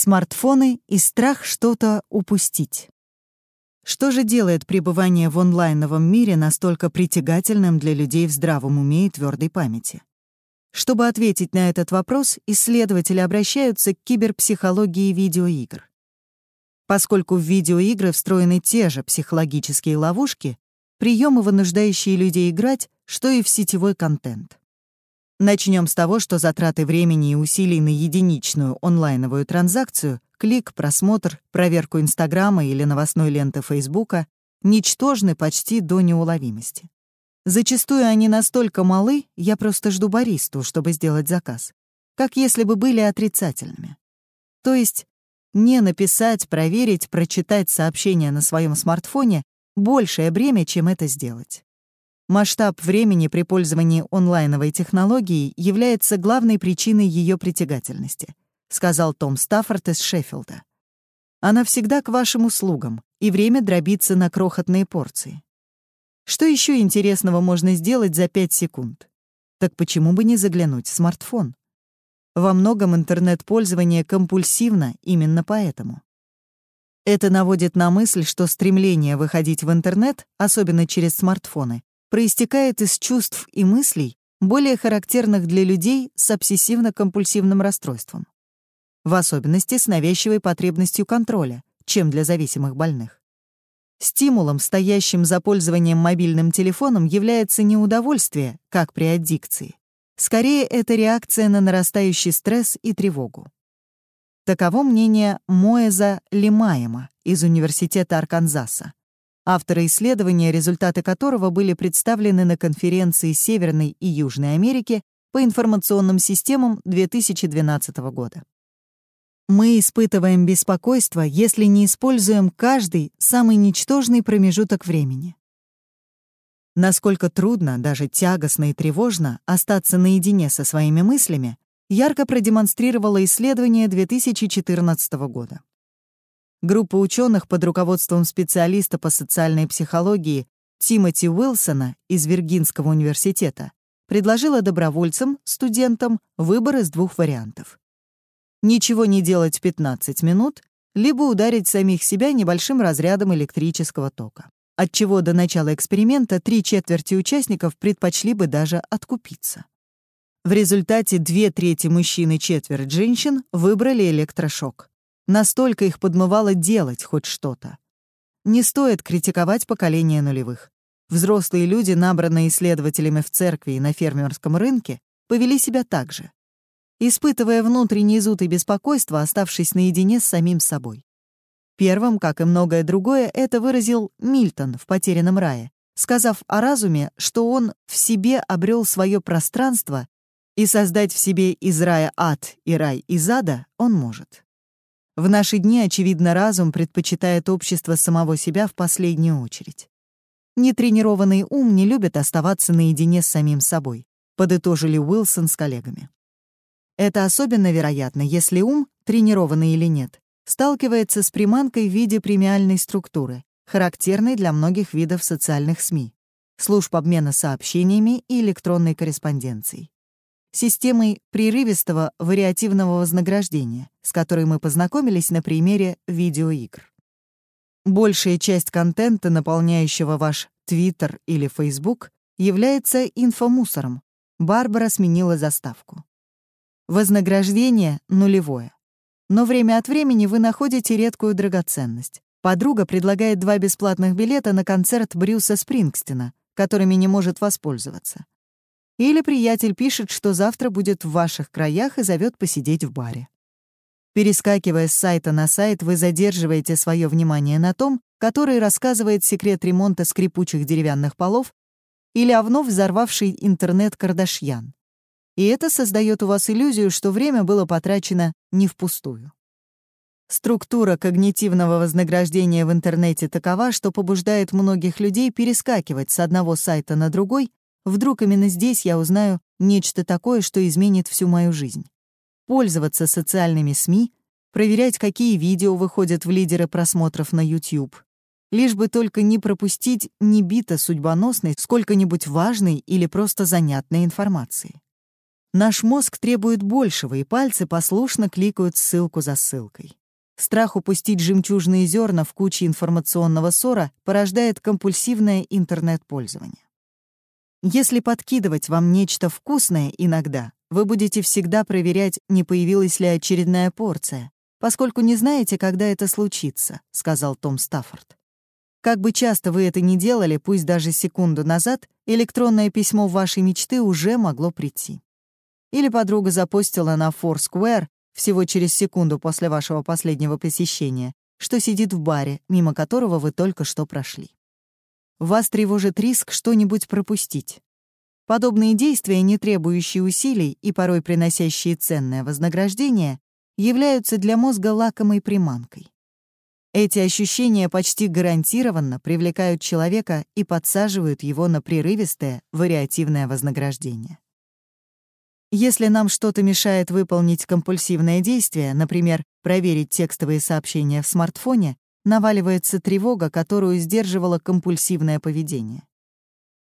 Смартфоны и страх что-то упустить. Что же делает пребывание в онлайновом мире настолько притягательным для людей в здравом уме и твердой памяти? Чтобы ответить на этот вопрос, исследователи обращаются к киберпсихологии видеоигр. Поскольку в видеоигры встроены те же психологические ловушки, приемы, вынуждающие людей играть, что и в сетевой контент. Начнем с того, что затраты времени и усилий на единичную онлайновую транзакцию, клик, просмотр, проверку Инстаграма или новостной ленты Фейсбука ничтожны почти до неуловимости. Зачастую они настолько малы, я просто жду баристу, чтобы сделать заказ, как если бы были отрицательными. То есть не написать, проверить, прочитать сообщение на своем смартфоне — большее бремя, чем это сделать. Масштаб времени при пользовании онлайновой технологией является главной причиной ее притягательности, сказал Том Стаффорд из Шеффилда. Она всегда к вашим услугам, и время дробится на крохотные порции. Что еще интересного можно сделать за 5 секунд? Так почему бы не заглянуть в смартфон? Во многом интернет-пользование компульсивно именно поэтому. Это наводит на мысль, что стремление выходить в интернет, особенно через смартфоны, проистекает из чувств и мыслей, более характерных для людей с обсессивно-компульсивным расстройством. В особенности с навязчивой потребностью контроля, чем для зависимых больных. Стимулом, стоящим за пользованием мобильным телефоном, является не удовольствие, как при аддикции. Скорее, это реакция на нарастающий стресс и тревогу. Таково мнение Моэза Лимаема из Университета Арканзаса, автора исследования, результаты которого были представлены на конференции Северной и Южной Америки по информационным системам 2012 года. Мы испытываем беспокойство, если не используем каждый самый ничтожный промежуток времени. Насколько трудно, даже тягостно и тревожно остаться наедине со своими мыслями, ярко продемонстрировало исследование 2014 года. Группа ученых под руководством специалиста по социальной психологии Тимоти Уилсона из Виргинского университета предложила добровольцам, студентам, выбор из двух вариантов. Ничего не делать 15 минут, либо ударить самих себя небольшим разрядом электрического тока, отчего до начала эксперимента три четверти участников предпочли бы даже откупиться. В результате две трети мужчин и четверть женщин выбрали электрошок. Настолько их подмывало делать хоть что-то. Не стоит критиковать поколение нулевых. Взрослые люди, набранные исследователями в церкви и на фермерском рынке, повели себя так же, испытывая внутренний зуд и беспокойство, оставшись наедине с самим собой. Первым, как и многое другое, это выразил Мильтон в «Потерянном рае», сказав о разуме, что он в себе обрел свое пространство и создать в себе из рая ад и рай из ада он может. В наши дни, очевидно, разум предпочитает общество самого себя в последнюю очередь. Нетренированный ум не любит оставаться наедине с самим собой, подытожили Уилсон с коллегами. Это особенно вероятно, если ум, тренированный или нет, сталкивается с приманкой в виде премиальной структуры, характерной для многих видов социальных СМИ, служб обмена сообщениями и электронной корреспонденцией системой прерывистого вариативного вознаграждения, с которой мы познакомились на примере видеоигр. Большая часть контента, наполняющего ваш Twitter или Facebook, является инфомусором. Барбара сменила заставку. Вознаграждение нулевое. Но время от времени вы находите редкую драгоценность. Подруга предлагает два бесплатных билета на концерт Брюса Спрингстина, которыми не может воспользоваться. Или приятель пишет, что завтра будет в ваших краях и зовет посидеть в баре. Перескакивая с сайта на сайт, вы задерживаете свое внимание на том, который рассказывает секрет ремонта скрипучих деревянных полов или о вновь взорвавший интернет Кардашьян. И это создает у вас иллюзию, что время было потрачено не впустую. Структура когнитивного вознаграждения в интернете такова, что побуждает многих людей перескакивать с одного сайта на другой, Вдруг именно здесь я узнаю нечто такое, что изменит всю мою жизнь. Пользоваться социальными СМИ, проверять, какие видео выходят в лидеры просмотров на YouTube. Лишь бы только не пропустить ни бита судьбоносной, сколько-нибудь важной или просто занятной информации. Наш мозг требует большего, и пальцы послушно кликают ссылку за ссылкой. Страх упустить жемчужные зерна в куче информационного ссора порождает компульсивное интернет-пользование. Если подкидывать вам нечто вкусное иногда, вы будете всегда проверять, не появилась ли очередная порция, поскольку не знаете, когда это случится, сказал Том Стаффорд. Как бы часто вы это ни делали, пусть даже секунду назад, электронное письмо вашей мечты уже могло прийти. Или подруга запостила на Foursquare всего через секунду после вашего последнего посещения, что сидит в баре, мимо которого вы только что прошли. Вас тревожит риск что-нибудь пропустить. Подобные действия, не требующие усилий и порой приносящие ценное вознаграждение, являются для мозга лакомой приманкой. Эти ощущения почти гарантированно привлекают человека и подсаживают его на прерывистое, вариативное вознаграждение. Если нам что-то мешает выполнить компульсивное действие, например, проверить текстовые сообщения в смартфоне, наваливается тревога, которую сдерживало компульсивное поведение.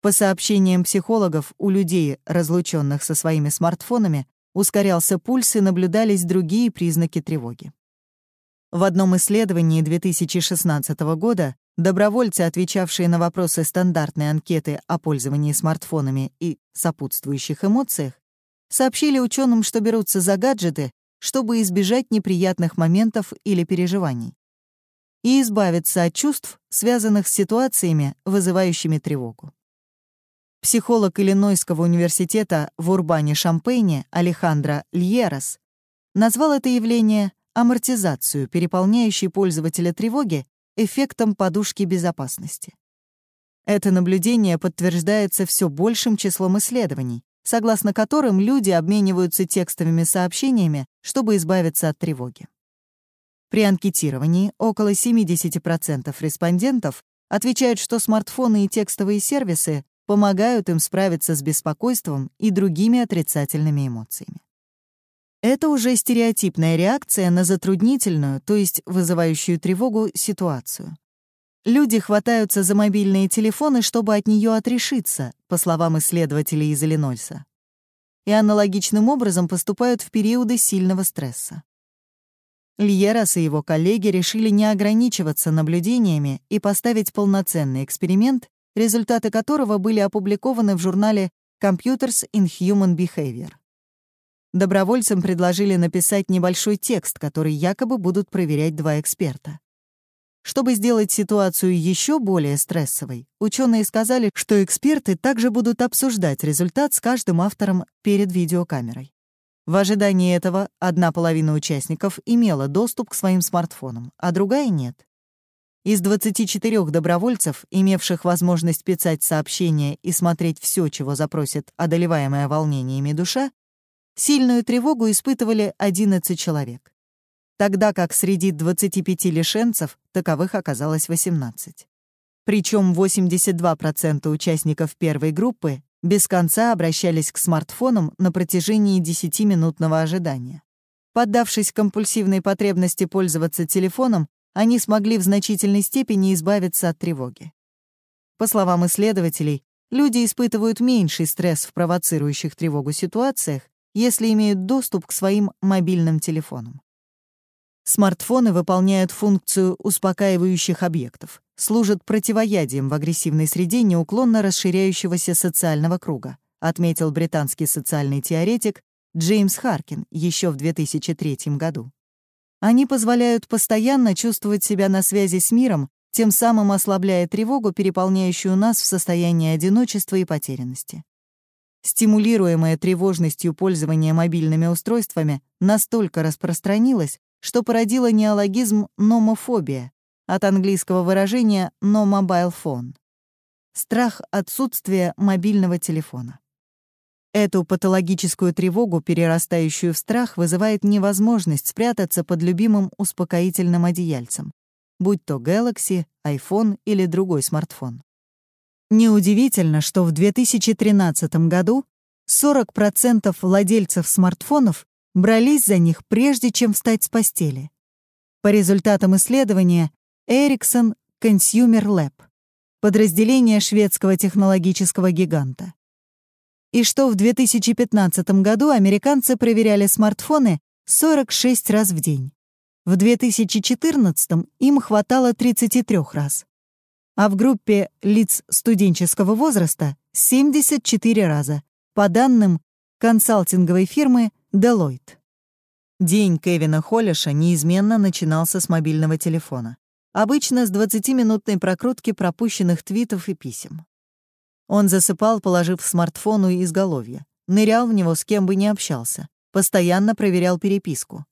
По сообщениям психологов, у людей, разлученных со своими смартфонами, ускорялся пульс и наблюдались другие признаки тревоги. В одном исследовании 2016 года добровольцы, отвечавшие на вопросы стандартной анкеты о пользовании смартфонами и сопутствующих эмоциях, сообщили ученым, что берутся за гаджеты, чтобы избежать неприятных моментов или переживаний и избавиться от чувств, связанных с ситуациями, вызывающими тревогу. Психолог Иллинойского университета в Урбане-Шампейне Алехандро Льерас назвал это явление амортизацию, переполняющей пользователя тревоги, эффектом подушки безопасности. Это наблюдение подтверждается все большим числом исследований, согласно которым люди обмениваются текстовыми сообщениями, чтобы избавиться от тревоги. При анкетировании около 70% респондентов отвечают, что смартфоны и текстовые сервисы помогают им справиться с беспокойством и другими отрицательными эмоциями. Это уже стереотипная реакция на затруднительную, то есть вызывающую тревогу, ситуацию. Люди хватаются за мобильные телефоны, чтобы от нее отрешиться, по словам исследователей из Иллинойса. И аналогичным образом поступают в периоды сильного стресса. Льерас и его коллеги решили не ограничиваться наблюдениями и поставить полноценный эксперимент, результаты которого были опубликованы в журнале Computers in Human Behavior. Добровольцам предложили написать небольшой текст, который якобы будут проверять два эксперта. Чтобы сделать ситуацию еще более стрессовой, ученые сказали, что эксперты также будут обсуждать результат с каждым автором перед видеокамерой. В ожидании этого одна половина участников имела доступ к своим смартфонам, а другая — нет. Из 24 добровольцев, имевших возможность писать сообщения и смотреть все, чего запросит одолеваемая волнениями душа, сильную тревогу испытывали 11 человек тогда как среди 25 лишенцев таковых оказалось 18. Причем 82% участников первой группы без конца обращались к смартфонам на протяжении 10-минутного ожидания. Поддавшись компульсивной потребности пользоваться телефоном, они смогли в значительной степени избавиться от тревоги. По словам исследователей, люди испытывают меньший стресс в провоцирующих тревогу ситуациях, если имеют доступ к своим мобильным телефонам. Смартфоны выполняют функцию успокаивающих объектов, служат противоядием в агрессивной среде неуклонно расширяющегося социального круга, отметил британский социальный теоретик Джеймс Харкин еще в 2003 году. Они позволяют постоянно чувствовать себя на связи с миром, тем самым ослабляя тревогу, переполняющую нас в состоянии одиночества и потерянности. Стимулируемое тревожностью пользование мобильными устройствами настолько распространилось, что породило неологизм «номофобия» от английского выражения «no mobile phone» — страх отсутствия мобильного телефона. Эту патологическую тревогу, перерастающую в страх, вызывает невозможность спрятаться под любимым успокоительным одеяльцем, будь то Galaxy, iPhone или другой смартфон. Неудивительно, что в 2013 году 40% владельцев смартфонов брались за них прежде, чем встать с постели. По результатам исследования Ericsson Consumer Lab, подразделение шведского технологического гиганта. и что в 2015 году американцы проверяли смартфоны 46 раз в день. В 2014 им хватало 33 раз. А в группе лиц студенческого возраста 74 раза, по данным консалтинговой фирмы Deloitte. День Кевина Холлиша неизменно начинался с мобильного телефона. Обычно с 20-минутной прокрутки пропущенных твитов и писем. Он засыпал, положив смартфон у изголовья. Нырял в него с кем бы ни общался. Постоянно проверял переписку.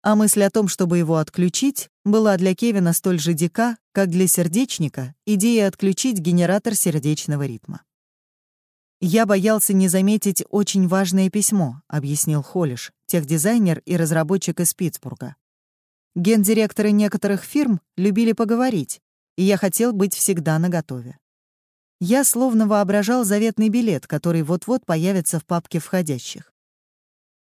А мысль о том, чтобы его отключить, была для Кевина столь же дика, как для сердечника идея отключить генератор сердечного ритма. «Я боялся не заметить очень важное письмо», — объяснил Холлиш, техдизайнер и разработчик из Питтсбурга. Гендиректоры некоторых фирм любили поговорить, и я хотел быть всегда наготове. Я словно воображал заветный билет, который вот-вот появится в папке входящих.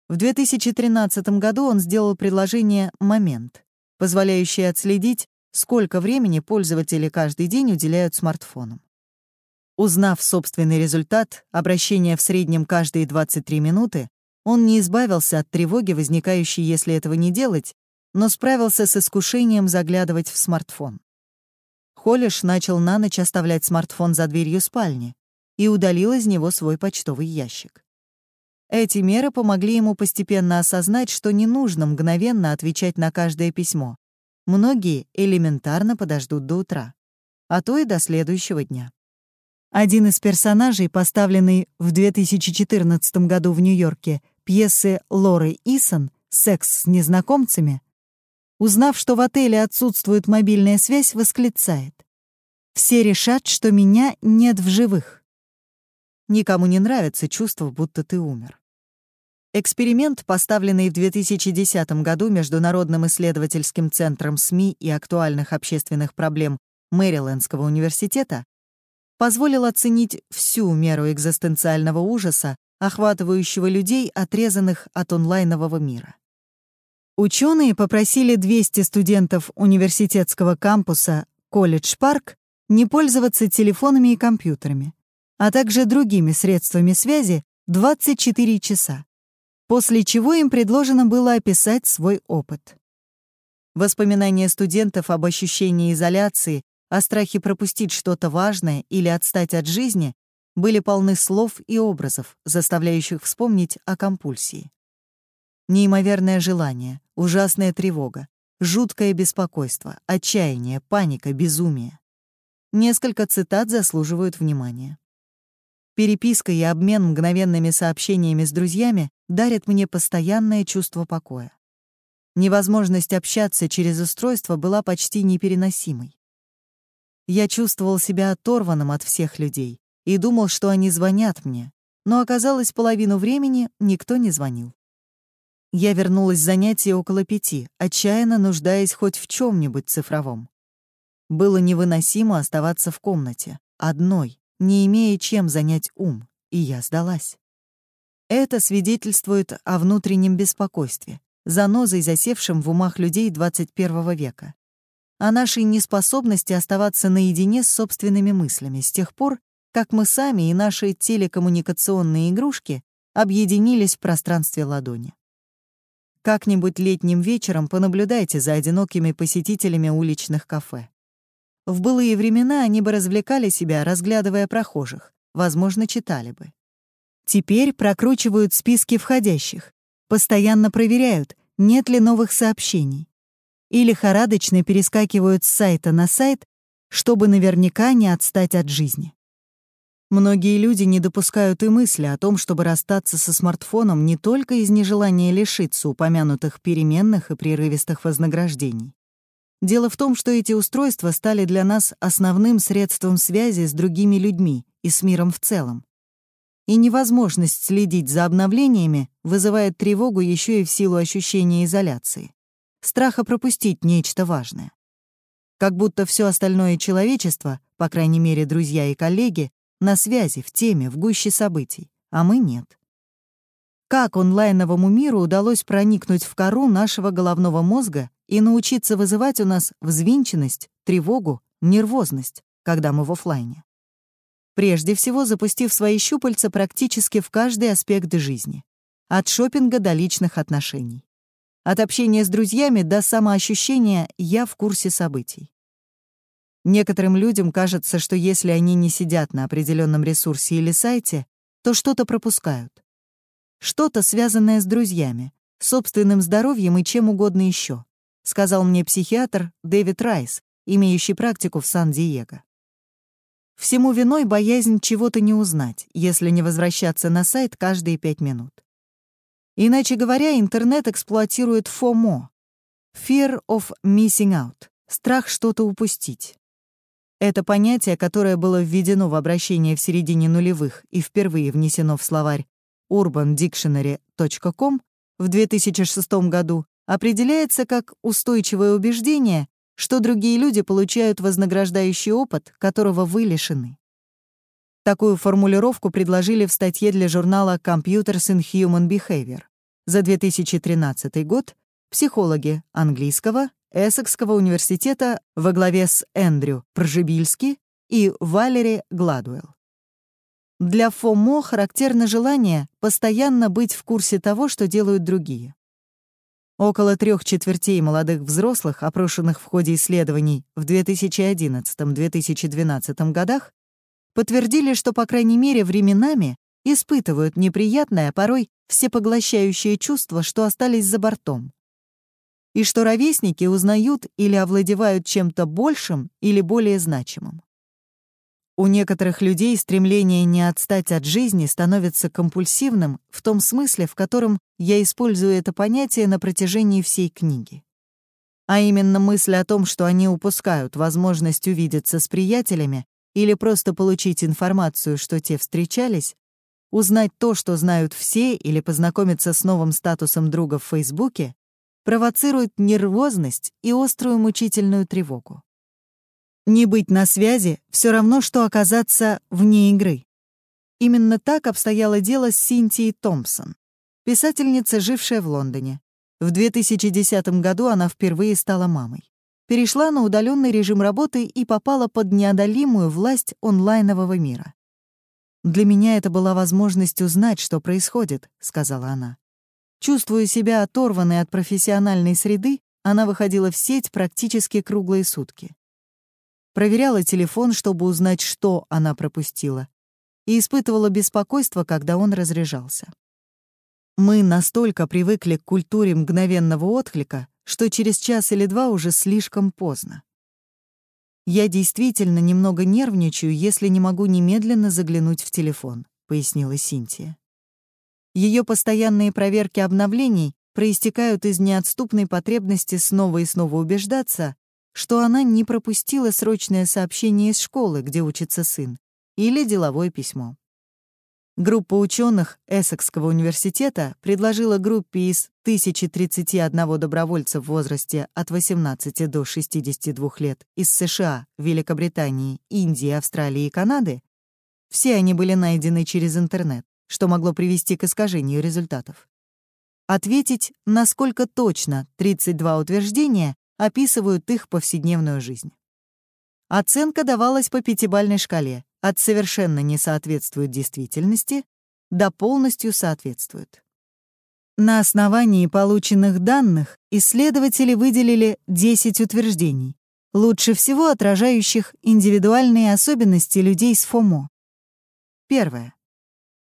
В 2013 году он сделал предложение «Момент», позволяющее отследить, сколько времени пользователи каждый день уделяют смартфонам. Узнав собственный результат, обращение в среднем каждые 23 минуты, он не избавился от тревоги, возникающей, если этого не делать, но справился с искушением заглядывать в смартфон. Холлиш начал на ночь оставлять смартфон за дверью спальни и удалил из него свой почтовый ящик. Эти меры помогли ему постепенно осознать, что не нужно мгновенно отвечать на каждое письмо. Многие элементарно подождут до утра, а то и до следующего дня. Один из персонажей, поставленный в 2014 году в Нью-Йорке, пьесы Лоры Исон «Секс с незнакомцами», узнав, что в отеле отсутствует мобильная связь, восклицает. «Все решат, что меня нет в живых». Никому не нравится чувство, будто ты умер. Эксперимент, поставленный в 2010 году Международным исследовательским центром СМИ и актуальных общественных проблем Мэрилендского университета, позволил оценить всю меру экзистенциального ужаса, охватывающего людей, отрезанных от онлайнового мира. Ученые попросили 200 студентов университетского кампуса Колледж Парк не пользоваться телефонами и компьютерами, а также другими средствами связи 24 часа, после чего им предложено было описать свой опыт. Воспоминания студентов об ощущении изоляции о страхе пропустить что-то важное или отстать от жизни были полны слов и образов, заставляющих вспомнить о компульсии. Неимоверное желание, ужасная тревога, жуткое беспокойство, отчаяние, паника, безумие. Несколько цитат заслуживают внимания. Переписка и обмен мгновенными сообщениями с друзьями дарят мне постоянное чувство покоя. Невозможность общаться через устройство была почти непереносимой. Я чувствовал себя оторванным от всех людей и думал, что они звонят мне, но оказалось, половину времени никто не звонил. Я вернулась с занятия около пяти, отчаянно нуждаясь хоть в чем нибудь цифровом. Было невыносимо оставаться в комнате, одной, не имея чем занять ум, и я сдалась. Это свидетельствует о внутреннем беспокойстве, занозой, засевшем в умах людей 21 века о нашей неспособности оставаться наедине с собственными мыслями с тех пор, как мы сами и наши телекоммуникационные игрушки объединились в пространстве ладони. Как-нибудь летним вечером понаблюдайте за одинокими посетителями уличных кафе. В былые времена они бы развлекали себя, разглядывая прохожих, возможно, читали бы. Теперь прокручивают списки входящих, постоянно проверяют, нет ли новых сообщений, и лихорадочно перескакивают с сайта на сайт, чтобы наверняка не отстать от жизни. Многие люди не допускают и мысли о том, чтобы расстаться со смартфоном не только из нежелания лишиться упомянутых переменных и прерывистых вознаграждений. Дело в том, что эти устройства стали для нас основным средством связи с другими людьми и с миром в целом. И невозможность следить за обновлениями вызывает тревогу еще и в силу ощущения изоляции страха пропустить нечто важное. Как будто все остальное человечество, по крайней мере, друзья и коллеги, на связи, в теме, в гуще событий, а мы нет. Как онлайновому миру удалось проникнуть в кору нашего головного мозга и научиться вызывать у нас взвинченность, тревогу, нервозность, когда мы в офлайне? прежде всего запустив свои щупальца практически в каждый аспект жизни, от шопинга до личных отношений. От общения с друзьями до самоощущения «я в курсе событий». Некоторым людям кажется, что если они не сидят на определенном ресурсе или сайте, то что-то пропускают. Что-то, связанное с друзьями, собственным здоровьем и чем угодно еще, сказал мне психиатр Дэвид Райс, имеющий практику в Сан-Диего. Всему виной боязнь чего-то не узнать, если не возвращаться на сайт каждые пять минут. Иначе говоря, интернет эксплуатирует FOMO — Fear of Missing Out — страх что-то упустить. Это понятие, которое было введено в обращение в середине нулевых и впервые внесено в словарь urbandictionary.com в 2006 году, определяется как устойчивое убеждение, что другие люди получают вознаграждающий опыт, которого вы лишены. Такую формулировку предложили в статье для журнала Computers in Human Behavior за 2013 год психологи английского, Эссекского университета во главе с Эндрю Пржебильски и Валери Гладуэлл. Для ФОМО характерно желание постоянно быть в курсе того, что делают другие. Около трех четвертей молодых взрослых, опрошенных в ходе исследований в 2011-2012 годах, подтвердили, что, по крайней мере, временами испытывают неприятное, а порой всепоглощающее чувство, что остались за бортом, и что ровесники узнают или овладевают чем-то большим или более значимым. У некоторых людей стремление не отстать от жизни становится компульсивным в том смысле, в котором я использую это понятие на протяжении всей книги. А именно мысль о том, что они упускают возможность увидеться с приятелями или просто получить информацию, что те встречались, узнать то, что знают все, или познакомиться с новым статусом друга в Фейсбуке, провоцирует нервозность и острую мучительную тревогу. Не быть на связи — все равно, что оказаться вне игры. Именно так обстояло дело с Синтией Томпсон, писательница, жившая в Лондоне. В 2010 году она впервые стала мамой. Перешла на удаленный режим работы и попала под неодолимую власть онлайнового мира. «Для меня это была возможность узнать, что происходит», — сказала она. Чувствуя себя оторванной от профессиональной среды, она выходила в сеть практически круглые сутки. Проверяла телефон, чтобы узнать, что она пропустила, и испытывала беспокойство, когда он разряжался. Мы настолько привыкли к культуре мгновенного отклика, что через час или два уже слишком поздно. «Я действительно немного нервничаю, если не могу немедленно заглянуть в телефон», — пояснила Синтия. Ее постоянные проверки обновлений проистекают из неотступной потребности снова и снова убеждаться, что она не пропустила срочное сообщение из школы, где учится сын, или деловое письмо. Группа ученых Эссекского университета предложила группе из 1031 добровольца в возрасте от 18 до 62 лет из США, Великобритании, Индии, Австралии и Канады, все они были найдены через интернет, что могло привести к искажению результатов. Ответить, насколько точно 32 утверждения описывают их повседневную жизнь. Оценка давалась по пятибалльной шкале от совершенно не соответствует действительности до полностью соответствует. На основании полученных данных исследователи выделили 10 утверждений, лучше всего отражающих индивидуальные особенности людей с ФОМО. Первое.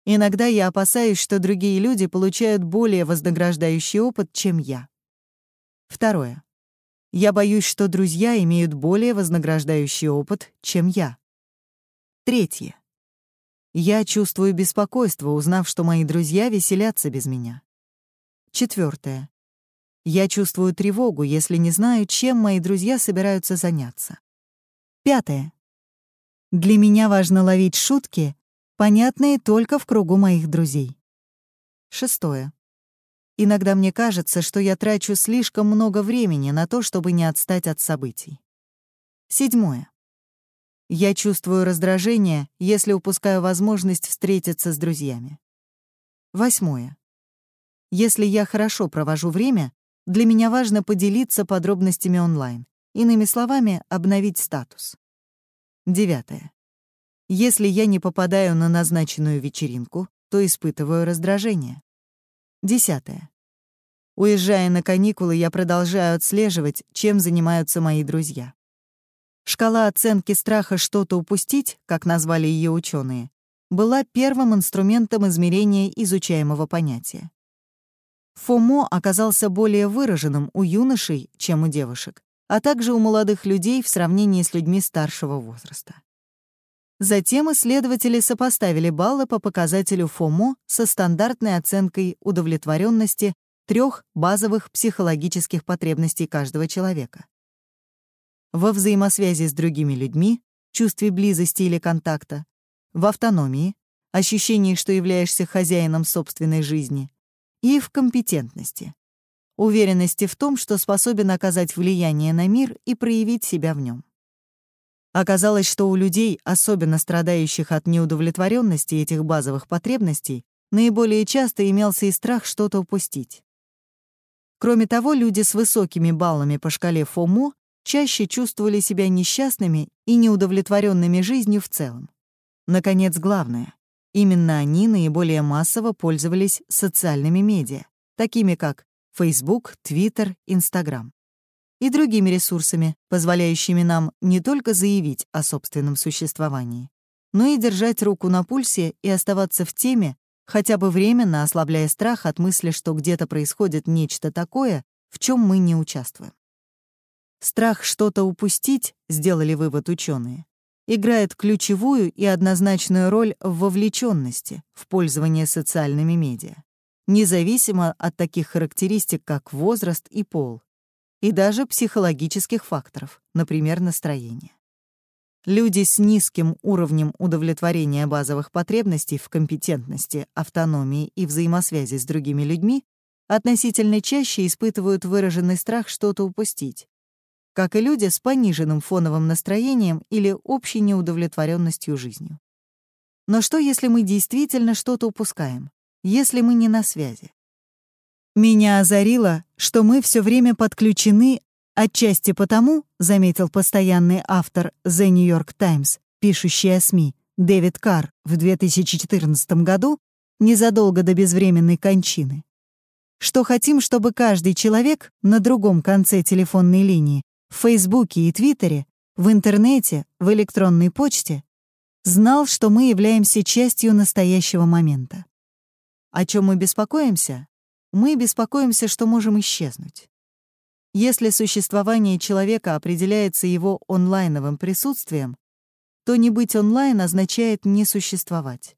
Иногда я опасаюсь, что другие люди получают более вознаграждающий опыт, чем я. Второе. Я боюсь, что друзья имеют более вознаграждающий опыт, чем я. Третье. Я чувствую беспокойство, узнав, что мои друзья веселятся без меня. Четвертое. Я чувствую тревогу, если не знаю, чем мои друзья собираются заняться. Пятое. Для меня важно ловить шутки, понятные только в кругу моих друзей. Шестое. Иногда мне кажется, что я трачу слишком много времени на то, чтобы не отстать от событий. Седьмое. Я чувствую раздражение, если упускаю возможность встретиться с друзьями. Восьмое. Если я хорошо провожу время, для меня важно поделиться подробностями онлайн. Иными словами, обновить статус. Девятое. Если я не попадаю на назначенную вечеринку, то испытываю раздражение. Десятое. Уезжая на каникулы, я продолжаю отслеживать, чем занимаются мои друзья. Шкала оценки страха что-то упустить, как назвали ее ученые, была первым инструментом измерения изучаемого понятия. ФОМО оказался более выраженным у юношей, чем у девушек, а также у молодых людей в сравнении с людьми старшего возраста. Затем исследователи сопоставили баллы по показателю ФОМО со стандартной оценкой удовлетворенности трех базовых психологических потребностей каждого человека. Во взаимосвязи с другими людьми, чувстве близости или контакта, в автономии, ощущении, что являешься хозяином собственной жизни, и в компетентности, уверенности в том, что способен оказать влияние на мир и проявить себя в нем. Оказалось, что у людей, особенно страдающих от неудовлетворенности этих базовых потребностей, наиболее часто имелся и страх что-то упустить. Кроме того, люди с высокими баллами по шкале ФОМО чаще чувствовали себя несчастными и неудовлетворенными жизнью в целом. Наконец, главное. Именно они наиболее массово пользовались социальными медиа, такими как Facebook, Twitter, Instagram и другими ресурсами, позволяющими нам не только заявить о собственном существовании, но и держать руку на пульсе и оставаться в теме, хотя бы временно ослабляя страх от мысли, что где-то происходит нечто такое, в чем мы не участвуем. Страх что-то упустить, сделали вывод ученые, играет ключевую и однозначную роль в вовлеченности в пользование социальными медиа, независимо от таких характеристик, как возраст и пол, и даже психологических факторов, например, настроение. Люди с низким уровнем удовлетворения базовых потребностей в компетентности, автономии и взаимосвязи с другими людьми относительно чаще испытывают выраженный страх что-то упустить, как и люди с пониженным фоновым настроением или общей неудовлетворенностью жизнью. Но что, если мы действительно что-то упускаем, если мы не на связи? Меня озарило, что мы все время подключены отчасти потому, заметил постоянный автор The New York Times, пишущий о СМИ, Дэвид Карр в 2014 году, незадолго до безвременной кончины, что хотим, чтобы каждый человек на другом конце телефонной линии, в Фейсбуке и Твиттере, в интернете, в электронной почте, знал, что мы являемся частью настоящего момента. О чем мы беспокоимся? мы беспокоимся, что можем исчезнуть. Если существование человека определяется его онлайновым присутствием, то не быть онлайн означает не существовать.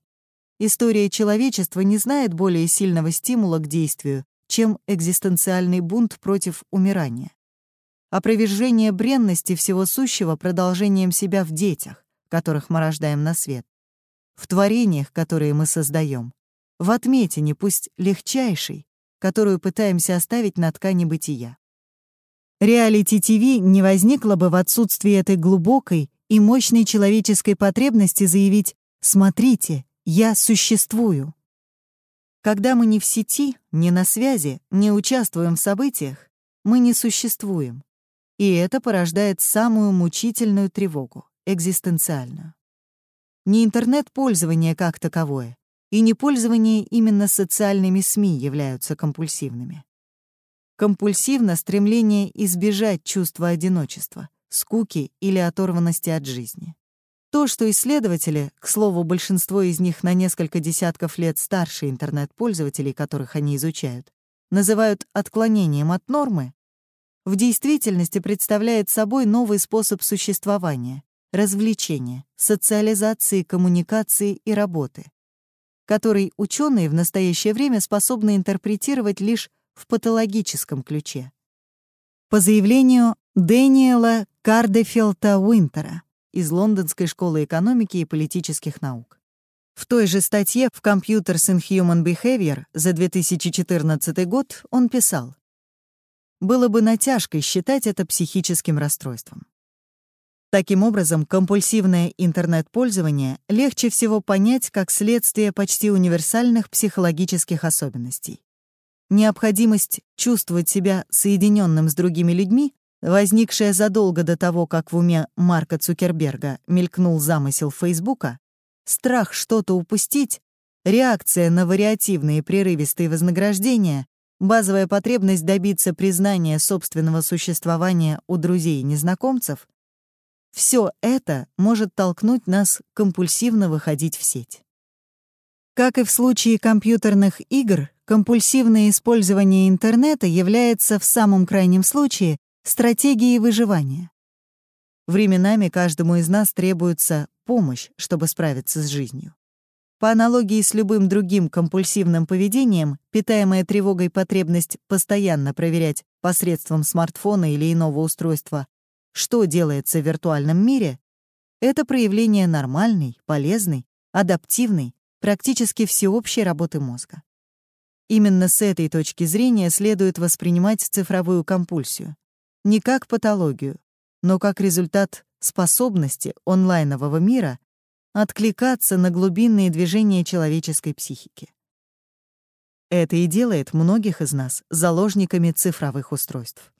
История человечества не знает более сильного стимула к действию, чем экзистенциальный бунт против умирания. Опровержение бренности всего сущего продолжением себя в детях, которых мы рождаем на свет, в творениях, которые мы создаем, в отметине, пусть легчайшей, которую пытаемся оставить на ткани бытия. Реалити-ТВ не возникло бы в отсутствии этой глубокой и мощной человеческой потребности заявить «Смотрите, я существую». Когда мы не в сети, не на связи, не участвуем в событиях, мы не существуем. И это порождает самую мучительную тревогу, экзистенциальную. Не интернет-пользование как таковое, и непользование именно социальными СМИ являются компульсивными. Компульсивно стремление избежать чувства одиночества, скуки или оторванности от жизни. То, что исследователи, к слову, большинство из них на несколько десятков лет старше интернет-пользователей, которых они изучают, называют отклонением от нормы, в действительности представляет собой новый способ существования, развлечения, социализации, коммуникации и работы, который ученые в настоящее время способны интерпретировать лишь в патологическом ключе. По заявлению Дэниела Кардефелта Уинтера из Лондонской школы экономики и политических наук. В той же статье в Computers and Human Behavior за 2014 год он писал, «Было бы натяжкой считать это психическим расстройством. Таким образом, компульсивное интернет-пользование легче всего понять как следствие почти универсальных психологических особенностей. Необходимость чувствовать себя соединенным с другими людьми, возникшая задолго до того, как в уме Марка Цукерберга мелькнул замысел Фейсбука, страх что-то упустить, реакция на вариативные прерывистые вознаграждения, базовая потребность добиться признания собственного существования у друзей и незнакомцев — все это может толкнуть нас компульсивно выходить в сеть. Как и в случае компьютерных игр, компульсивное использование интернета является в самом крайнем случае стратегией выживания. Временами каждому из нас требуется помощь, чтобы справиться с жизнью. По аналогии с любым другим компульсивным поведением, питаемая тревогой потребность постоянно проверять посредством смартфона или иного устройства, что делается в виртуальном мире, это проявление нормальной, полезной, адаптивной, практически всеобщей работы мозга. Именно с этой точки зрения следует воспринимать цифровую компульсию. Не как патологию, но как результат способности онлайнового мира откликаться на глубинные движения человеческой психики. Это и делает многих из нас заложниками цифровых устройств.